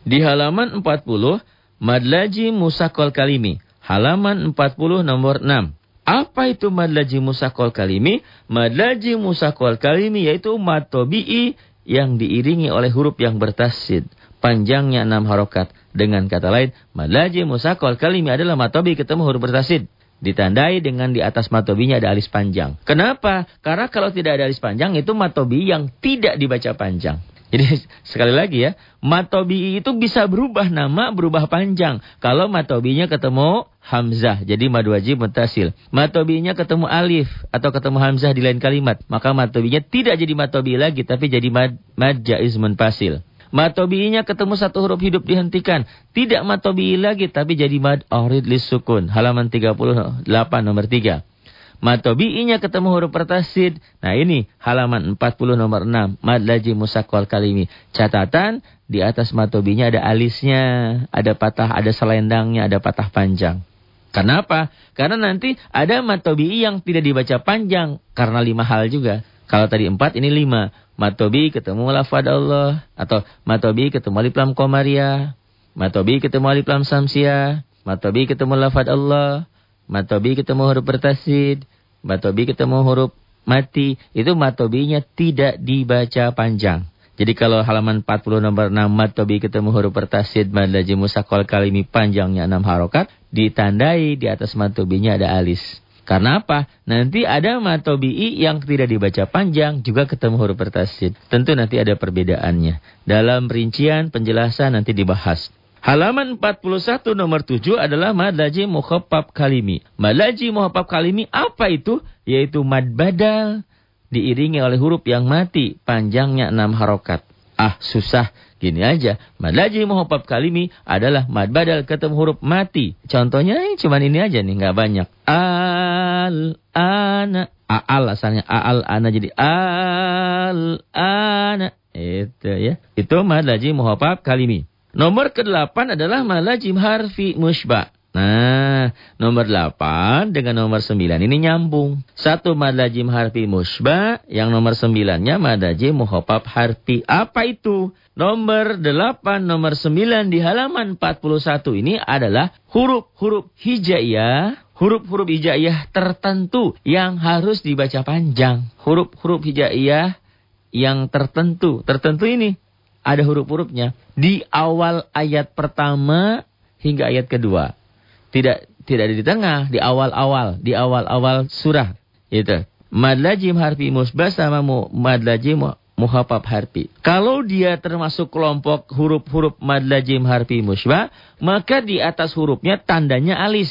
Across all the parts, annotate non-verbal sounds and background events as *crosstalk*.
Di halaman 40, Madlaji Musakol Kalimi. Halaman 40 nomor 6. Apa itu Madlaji Musakol Kalimi? Madlaji Musakol Kalimi yaitu matobi'i yang diiringi oleh huruf yang bertasid. Panjangnya 6 harokat. Dengan kata lain, Madlaji Musakol Kalimi adalah matobi ketemu huruf bertasid. Ditandai dengan di atas matobinya ada alis panjang. Kenapa? Karena kalau tidak ada alis panjang itu matobi yang tidak dibaca panjang. Jadi *laughs* sekali lagi ya, matobi itu bisa berubah nama, berubah panjang. Kalau matobinya ketemu hamzah, jadi mad wajib mutasil. Matobinya ketemu alif atau ketemu hamzah di lain kalimat, maka matobinya tidak jadi matobi lagi, tapi jadi mad, mad jaiz munfasil. Matobinya ketemu satu huruf hidup dihentikan. Tidak matobi lagi, tapi jadi mad aurid sukun. Halaman 38 nomor 3. Matobi'inya ketemu huruf pertasid. Nah ini halaman 40 nomor 6. Mad laji musakwal kalimi. Catatan di atas matobinya ada alisnya. Ada patah, ada selendangnya, ada patah panjang. Kenapa? Karena nanti ada matobi'i yang tidak dibaca panjang. Karena lima hal juga. Kalau tadi empat, ini lima. Matobi ketemu lafad Allah. Atau matobi ketemu alif lam komariah. Matobi ketemu alif lam samsiah. Matobi ketemu lafad Allah. Matobi ketemu huruf bertasid. Matobi ketemu huruf mati. Itu matobinya tidak dibaca panjang. Jadi kalau halaman 40 nomor 6 matobi ketemu huruf bertasid. Madlaji musakol kalimi panjangnya 6 harokat. Ditandai di atas matobinya ada alis. Karena apa? Nanti ada matobi'i yang tidak dibaca panjang juga ketemu huruf bertasid. Tentu nanti ada perbedaannya. Dalam rincian penjelasan nanti dibahas. Halaman 41 nomor 7 adalah madlaji muhabbab kalimi. Madlaji muhabbab kalimi apa itu? Yaitu mad badal diiringi oleh huruf yang mati. Panjangnya 6 harokat. Ah susah. Gini aja. Madlaji muhabbab kalimi adalah mad badal ketemu huruf mati. Contohnya ini cuma ini aja nih. nggak banyak. Al, ana. Aal asalnya. Aal, ana jadi al, ana. Itu ya. Itu madlaji muhabbab kalimi. Nomor ke-8 adalah malajim harfi mushba. Nah, nomor 8 dengan nomor 9 ini nyambung. Satu madlajim harfi musbah, yang nomor 9-nya madlajim muhafaf harfi. Apa itu? Nomor 8, nomor 9 di halaman 41 ini adalah huruf-huruf hijaiyah. Huruf-huruf hijaiyah tertentu yang harus dibaca panjang. Huruf-huruf hijaiyah yang tertentu. Tertentu ini ada huruf-hurufnya di awal ayat pertama hingga ayat kedua. Tidak tidak di tengah, di awal-awal, di awal-awal surah. Itu. Mad lajim harfi musbah sama mu, mad muhafab harfi. Kalau dia termasuk kelompok huruf-huruf mad lajim harfi musbah, maka di atas hurufnya tandanya alis.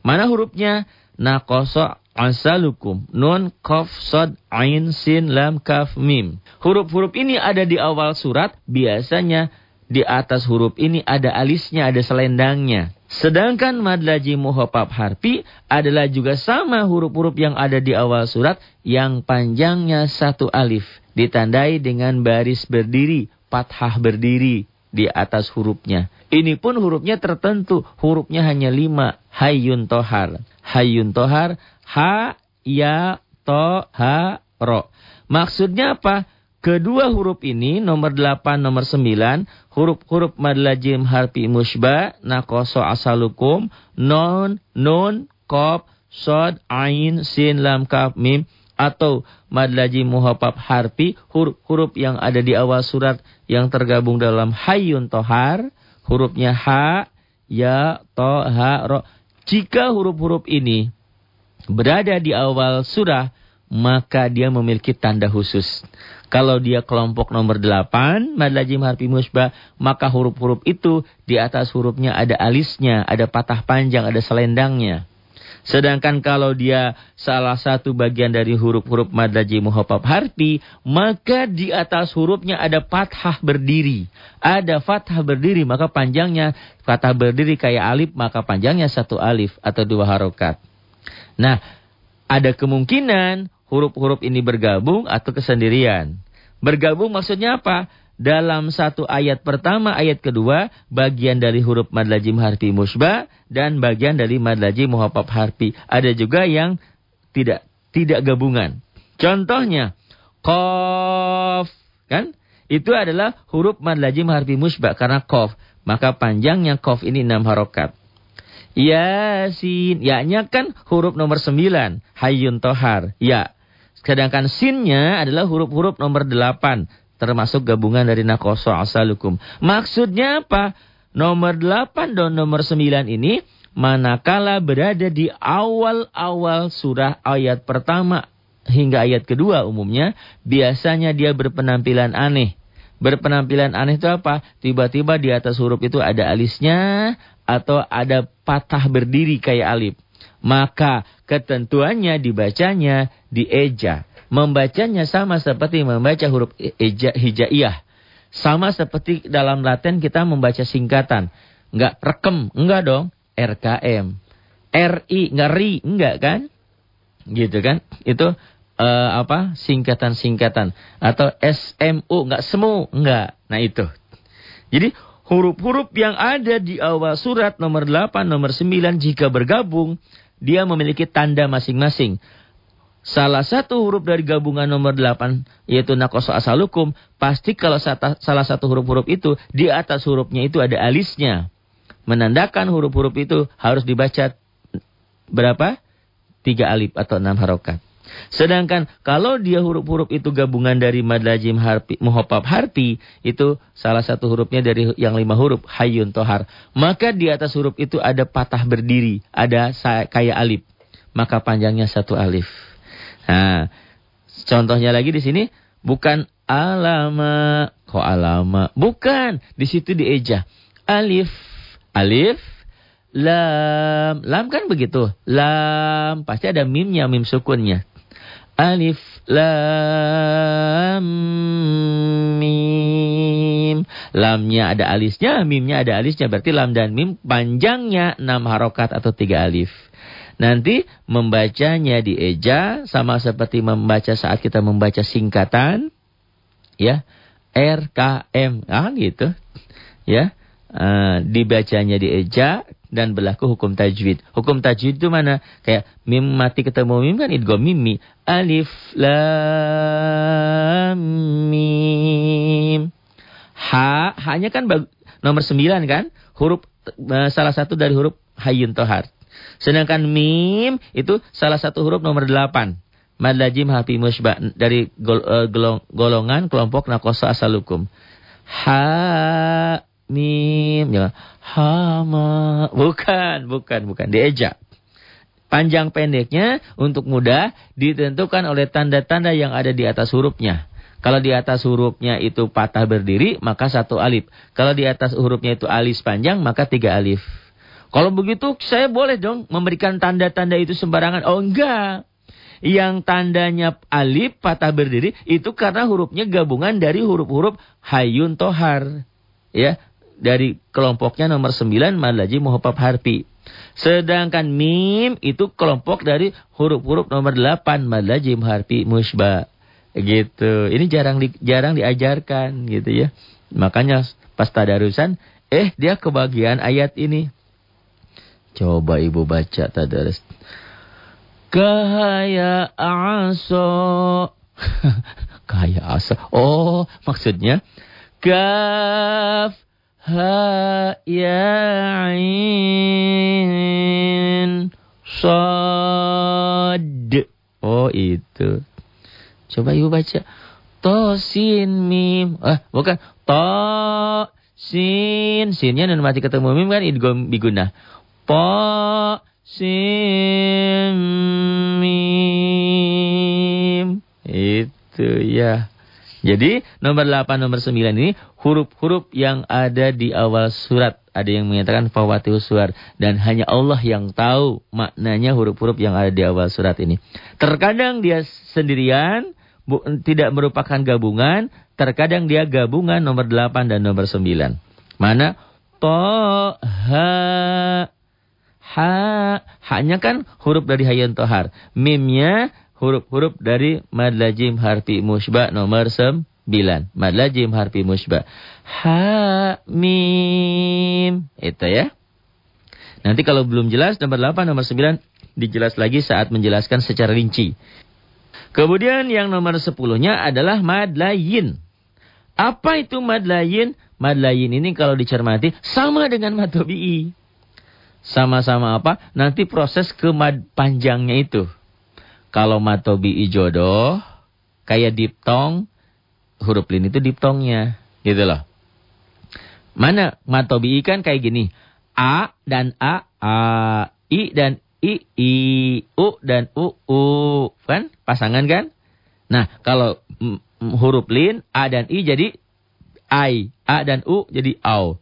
Mana hurufnya? Nakoso asalukum. Nun, kof, sod, ain, sin, lam, kaf, mim. Huruf-huruf ini ada di awal surat. Biasanya di atas huruf ini ada alisnya, ada selendangnya. Sedangkan madlaji muhafab harfi adalah juga sama huruf-huruf yang ada di awal surat yang panjangnya satu alif. Ditandai dengan baris berdiri, fathah berdiri di atas hurufnya. Ini pun hurufnya tertentu, hurufnya hanya lima. Hayun tohar. Hayun tohar Ha, Ya, To, Ha, Ro. Maksudnya apa? Kedua huruf ini, nomor 8, nomor 9, huruf-huruf madlajim harfi musbah, nakoso asalukum, non, nun, kop, sod, ain, sin, lam, kaf, mim, atau madlajim muhafab harfi, huruf-huruf yang ada di awal surat yang tergabung dalam hayun tohar, hurufnya ha, ya, to, ha, ro. Jika huruf-huruf ini berada di awal surah, maka dia memiliki tanda khusus. Kalau dia kelompok nomor 8, mad lajim harfi musbah, maka huruf-huruf itu di atas hurufnya ada alisnya, ada patah panjang, ada selendangnya. Sedangkan kalau dia salah satu bagian dari huruf-huruf mad lajim harfi, maka di atas hurufnya ada fathah berdiri. Ada fathah berdiri, maka panjangnya fathah berdiri kayak alif, maka panjangnya satu alif atau dua harokat. Nah, ada kemungkinan huruf-huruf ini bergabung atau kesendirian. Bergabung maksudnya apa? Dalam satu ayat pertama, ayat kedua, bagian dari huruf mad lajim harfi musbah dan bagian dari mad lajim muhafaf harfi. Ada juga yang tidak tidak gabungan. Contohnya, kof, kan? itu adalah huruf mad lazim harfi musbah karena kof. Maka panjangnya kof ini enam harokat. Yasin. Ya-nya kan huruf nomor sembilan. Hayyun tohar. Ya. Sedangkan sinnya adalah huruf-huruf nomor delapan. Termasuk gabungan dari nakoso asalukum. Maksudnya apa? Nomor delapan dan nomor sembilan ini manakala berada di awal-awal surah ayat pertama hingga ayat kedua umumnya, biasanya dia berpenampilan aneh. Berpenampilan aneh itu apa? Tiba-tiba di atas huruf itu ada alisnya atau ada patah berdiri kayak alif. Maka ketentuannya dibacanya di eja. Membacanya sama seperti membaca huruf eja, hijaiyah. Sama seperti dalam Latin kita membaca singkatan. Enggak rekem, enggak dong. RKM. RI, enggak ri, enggak kan? Gitu kan? Itu uh, apa singkatan-singkatan atau SMU nggak semu nggak nah itu jadi huruf-huruf yang ada di awal surat nomor 8 nomor 9 jika bergabung dia memiliki tanda masing-masing Salah satu huruf dari gabungan nomor 8 yaitu nakoso asalukum pasti kalau salah satu huruf-huruf itu di atas hurufnya itu ada alisnya menandakan huruf-huruf itu harus dibaca berapa? Tiga alif atau enam harokat. Sedangkan kalau dia huruf-huruf itu gabungan dari mad lazim harfi, harfi, itu salah satu hurufnya dari yang lima huruf, hayun tohar. Maka di atas huruf itu ada patah berdiri, ada kayak alif. Maka panjangnya satu alif. Nah, contohnya lagi di sini, bukan alama, kok alama? Bukan, di situ dieja. Alif, alif, lam. Lam kan begitu. Lam, pasti ada mimnya, mim sukunnya. Alif Lam Mim. Lamnya ada alisnya, mimnya ada alisnya. Berarti lam dan mim panjangnya 6 harokat atau 3 alif. Nanti membacanya di eja Sama seperti membaca saat kita membaca singkatan. Ya R, K, M. Ah gitu. Ya uh, Dibacanya di eja dan berlaku hukum tajwid. Hukum tajwid itu mana? Kayak mim mati ketemu mim kan idgham mimi. Alif lam mim. Ha, hanya kan nomor sembilan kan? Huruf uh, salah satu dari huruf hayyun tohar. Sedangkan mim itu salah satu huruf nomor delapan. Mad lajim hafi musbah dari uh, golongan kelompok nakosa asalukum. Ha mim jangan hama. Bukan bukan bukan. Diejak. Panjang pendeknya untuk mudah ditentukan oleh tanda-tanda yang ada di atas hurufnya. Kalau di atas hurufnya itu patah berdiri maka satu alif. Kalau di atas hurufnya itu alis panjang maka tiga alif. Kalau begitu saya boleh dong memberikan tanda-tanda itu sembarangan. Oh enggak. Yang tandanya alif patah berdiri itu karena hurufnya gabungan dari huruf-huruf hayun tohar. Ya dari kelompoknya nomor 9 malaji muhafaf harfi. Sedangkan mim itu kelompok dari huruf-huruf nomor 8 malaji harfi musbah. Gitu. Ini jarang di, jarang diajarkan gitu ya. Makanya pas tadarusan eh dia kebagian ayat ini. Coba ibu baca tadarus. Kahaya aso. *laughs* Kahaya aso. Oh, maksudnya kaf ha ya ain sad. Oh itu. Coba ibu baca. To sin mim. Ah bukan. To sin sinnya dan mati ketemu mim kan idgham biguna. Po sin mim. Itu ya jadi nomor 8, nomor 9 ini huruf-huruf yang ada di awal surat. Ada yang mengatakan fawatihus suar. Dan hanya Allah yang tahu maknanya huruf-huruf yang ada di awal surat ini. Terkadang dia sendirian, bu, tidak merupakan gabungan. Terkadang dia gabungan nomor 8 dan nomor 9. Mana? To, ha, ha. Hanya kan huruf dari hayan tohar. Mimnya huruf-huruf dari mad lazim harfi musbah nomor 9. Mad lazim harfi musbah. Ha mim. Itu ya. Nanti kalau belum jelas nomor 8 nomor 9 dijelas lagi saat menjelaskan secara rinci. Kemudian yang nomor 10-nya adalah mad layin. Apa itu mad lain? Mad lain ini kalau dicermati sama dengan mad tobi'i. Sama-sama apa? Nanti proses ke mad panjangnya itu. Kalau mad tobi'i jodoh, kayak diptong, huruf lin itu diptongnya. Gitu loh. Mana mad tobi'i kan kayak gini. A dan A, A, I dan I, I, U dan U, U. Kan? Pasangan kan? Nah, kalau huruf lin, A dan I jadi I. A dan U jadi AU.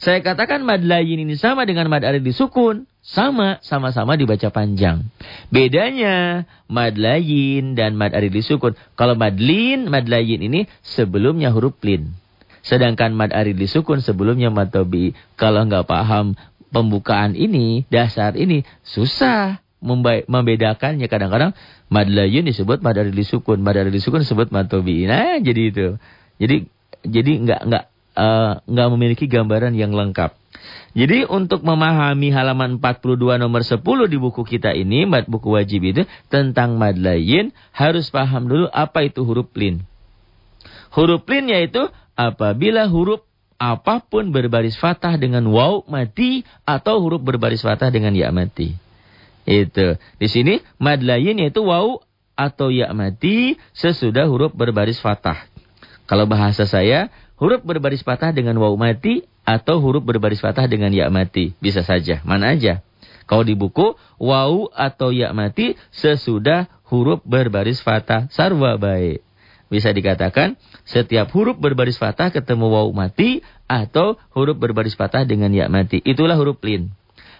Saya katakan mad layin ini sama dengan mad arid disukun. Sama, sama-sama dibaca panjang. Bedanya mad layin dan mad arid disukun. Kalau mad lin, mad layin ini sebelumnya huruf lin. Sedangkan mad arid disukun sebelumnya mad tobi. Kalau nggak paham pembukaan ini, dasar ini, susah membedakannya. Kadang-kadang mad layin disebut mad arid disukun. Mad arid disukun disebut mad tobi. Nah, jadi itu. Jadi jadi nggak nggak uh, nggak memiliki gambaran yang lengkap. Jadi untuk memahami halaman 42 nomor 10 di buku kita ini, buku wajib itu tentang mad lain harus paham dulu apa itu huruf lin. Huruf lin yaitu apabila huruf apa pun berbaris fathah dengan waw mati atau huruf berbaris fathah dengan ya mati. Itu. Di sini mad lain yaitu waw atau ya mati sesudah huruf berbaris fathah. Kalau bahasa saya, huruf berbaris patah dengan waw mati atau huruf berbaris patah dengan ya mati. Bisa saja, mana aja. Kalau di buku, waw atau ya mati sesudah huruf berbaris fatah sarwa baik. Bisa dikatakan setiap huruf berbaris fatah ketemu waw mati atau huruf berbaris fatah dengan ya mati. Itulah huruf lin.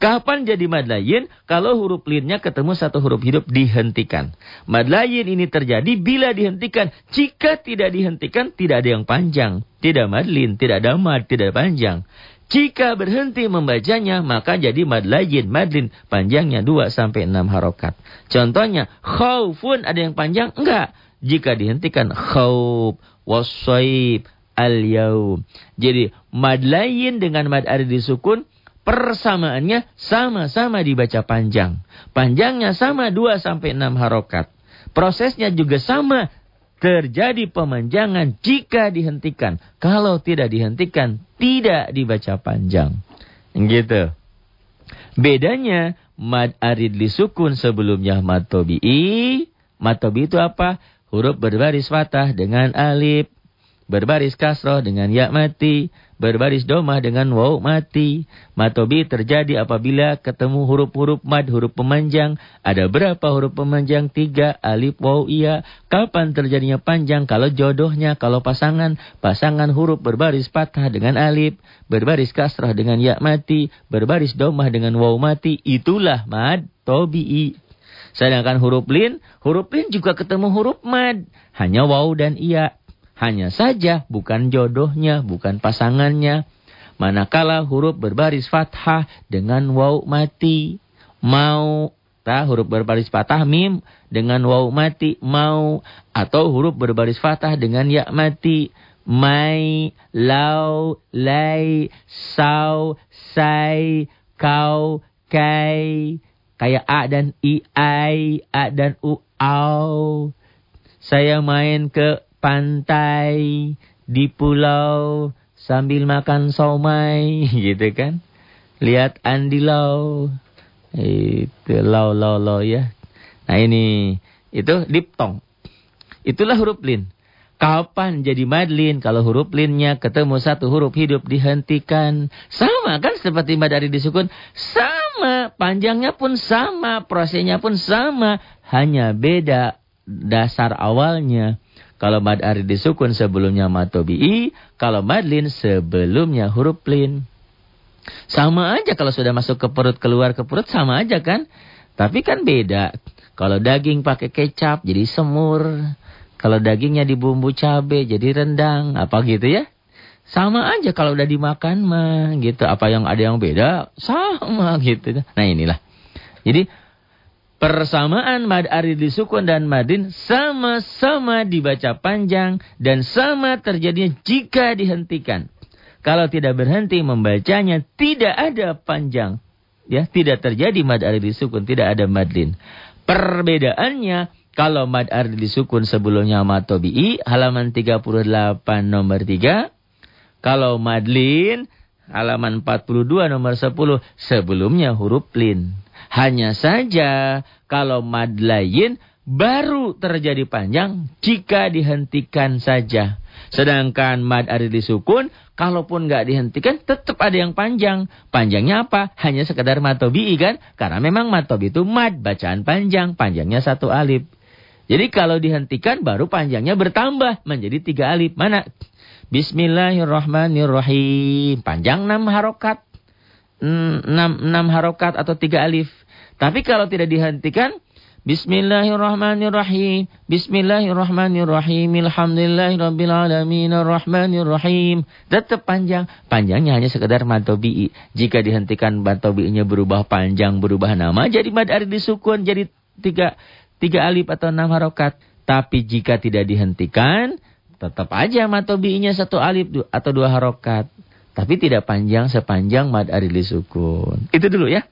Kapan jadi mad lain? Kalau huruf linnya ketemu satu huruf hidup dihentikan. Mad lain ini terjadi bila dihentikan. Jika tidak dihentikan, tidak ada yang panjang. Tidak madlin, tidak ada mad, tidak panjang. Jika berhenti membacanya, maka jadi mad lain, madlin. Panjangnya 2 sampai 6 harokat. Contohnya, khawfun ada yang panjang? Enggak. Jika dihentikan, khawf, wasaib, al-yaum. Jadi, mad lain dengan mad arid disukun, persamaannya sama-sama dibaca panjang. Panjangnya sama 2 sampai 6 harokat. Prosesnya juga sama. Terjadi pemanjangan jika dihentikan. Kalau tidak dihentikan, tidak dibaca panjang. Gitu. Bedanya, mad arid lisukun sebelumnya mad tobi'i. Mad tobi'i itu apa? Huruf berbaris fatah dengan alif. Berbaris kasroh dengan ya mati berbaris domah dengan waw mati. Matobi terjadi apabila ketemu huruf-huruf mad, huruf pemanjang. Ada berapa huruf pemanjang? Tiga, alif, waw, iya. Kapan terjadinya panjang? Kalau jodohnya, kalau pasangan. Pasangan huruf berbaris patah dengan alif, berbaris kasrah dengan ya mati, berbaris domah dengan waw mati. Itulah mad tobi'i. Sedangkan huruf lin, huruf lin juga ketemu huruf mad. Hanya waw dan iya. Hanya saja bukan jodohnya, bukan pasangannya. Manakala huruf berbaris fathah dengan waw mati. Mau, ta, huruf berbaris fathah mim dengan waw mati. Mau, atau huruf berbaris fathah dengan ya mati. Mai, lau, lai, sau, sai, kau, kai. Kayak A dan I, ai, A dan U, au. Saya main ke pantai, di pulau, sambil makan somai, *laughs* gitu kan. Lihat Andi Lau. Itu lau lau lau ya. Nah ini, itu diptong. Itulah huruf lin. Kapan jadi madlin? Kalau huruf linnya ketemu satu huruf hidup dihentikan. Sama kan seperti madari disukun? Sama. Panjangnya pun sama. Prosesnya pun sama. Hanya beda dasar awalnya. Kalau mad arid disukun sebelumnya mad tobi'i. Kalau mad lin sebelumnya huruf lin. Sama aja kalau sudah masuk ke perut, keluar ke perut sama aja kan. Tapi kan beda. Kalau daging pakai kecap jadi semur. Kalau dagingnya dibumbu cabe jadi rendang. Apa gitu ya? Sama aja kalau udah dimakan mah gitu. Apa yang ada yang beda? Sama *laughs* gitu. Nah inilah. Jadi Persamaan mad arid disukun dan madin sama-sama dibaca panjang dan sama terjadinya jika dihentikan. Kalau tidak berhenti membacanya tidak ada panjang. Ya, tidak terjadi mad arid disukun, tidak ada madlin. Perbedaannya Kalau mad ardi sukun sebelumnya mad tobi'i, halaman 38 nomor 3. Kalau madlin, halaman 42 nomor 10, sebelumnya huruf lin. Hanya saja kalau mad lain baru terjadi panjang jika dihentikan saja. Sedangkan mad ardi sukun, kalaupun nggak dihentikan, tetap ada yang panjang. Panjangnya apa? Hanya sekedar matobi kan? Karena memang matobi itu mad, bacaan panjang. Panjangnya satu alif. Jadi kalau dihentikan baru panjangnya bertambah menjadi tiga alif. Mana? Bismillahirrahmanirrahim. Panjang enam harokat. Enam, enam harokat atau tiga alif. Tapi kalau tidak dihentikan. Bismillahirrahmanirrahim. Bismillahirrahmanirrahim. Alhamdulillahirrahmanirrahim. Rahmanirrahim. Tetap panjang. Panjangnya hanya sekedar matobi'i. Jika dihentikan matobi'inya berubah panjang, berubah nama. Jadi mad ari disukun. Jadi tiga tiga alif atau enam harokat. Tapi jika tidak dihentikan, tetap aja matobi'inya satu alif atau dua harokat. Tapi tidak panjang sepanjang mad arili sukun. Itu dulu ya.